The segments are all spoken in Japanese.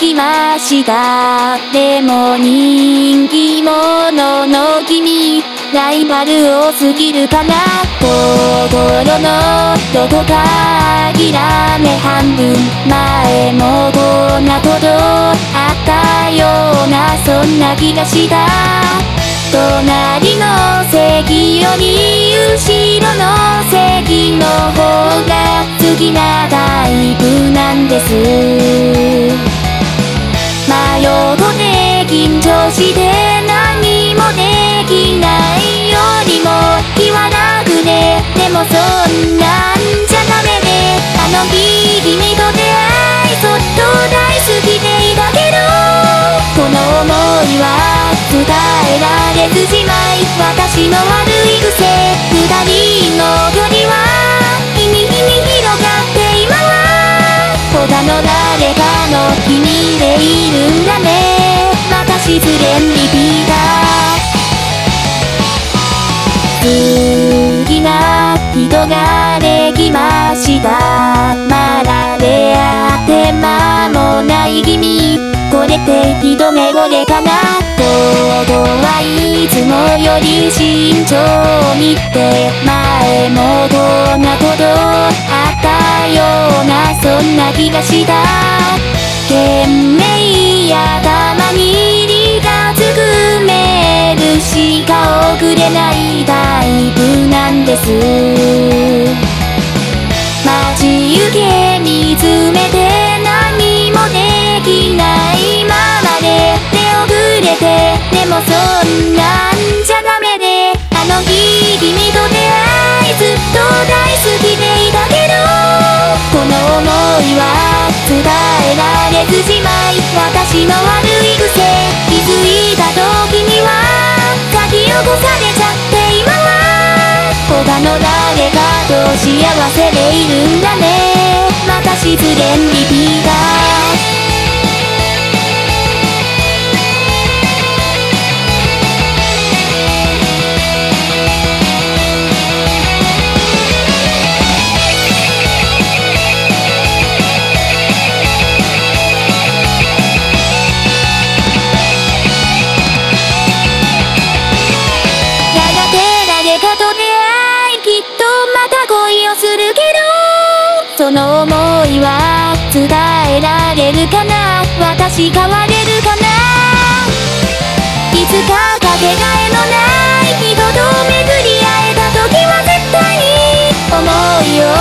できましたでも人気者の君ライバル多すぎるかな心のどこか諦め半分前もこんなことあったようなそんな気がした隣の席より後ろの席の方が好きなタイプなんですして何もできないよりも気は楽ででもそんなんじゃダメであの日君と出会いそっと大好きでいたけどこの想いは伝えられずじまい私の悪い癖二人の距離は日に日に広がって今は他の誰かの君でいるんだね失恋リピーター。好きな人ができました。まだ出会って間もない君。これって一目惚れかな。ここはいつもより慎重にって前もこんなことあったようなそんな気がした。懸命やたか送れないタイプなんです。待ち受け見つめて何もできないままで出遅れて。でもそんなんじゃダメで。あの日君と出会いずっと大好きでいたけど。この想いは伝えられずじまい。私の悪い癖。気づいた時には書き起こされの誰かと幸せでいるんだね。また失恋リピートその想いは伝えられるかな？私変われるかな？いつかかけがえのない人と巡り会えた時は絶対に想いを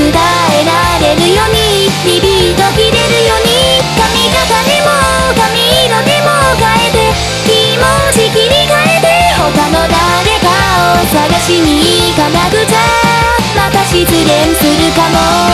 伝えられるように。リピート切れるように。髪型でも髪色でも変えて気持ち切り替えて他の誰かを探しに行かなくちゃ。また失恋するかも。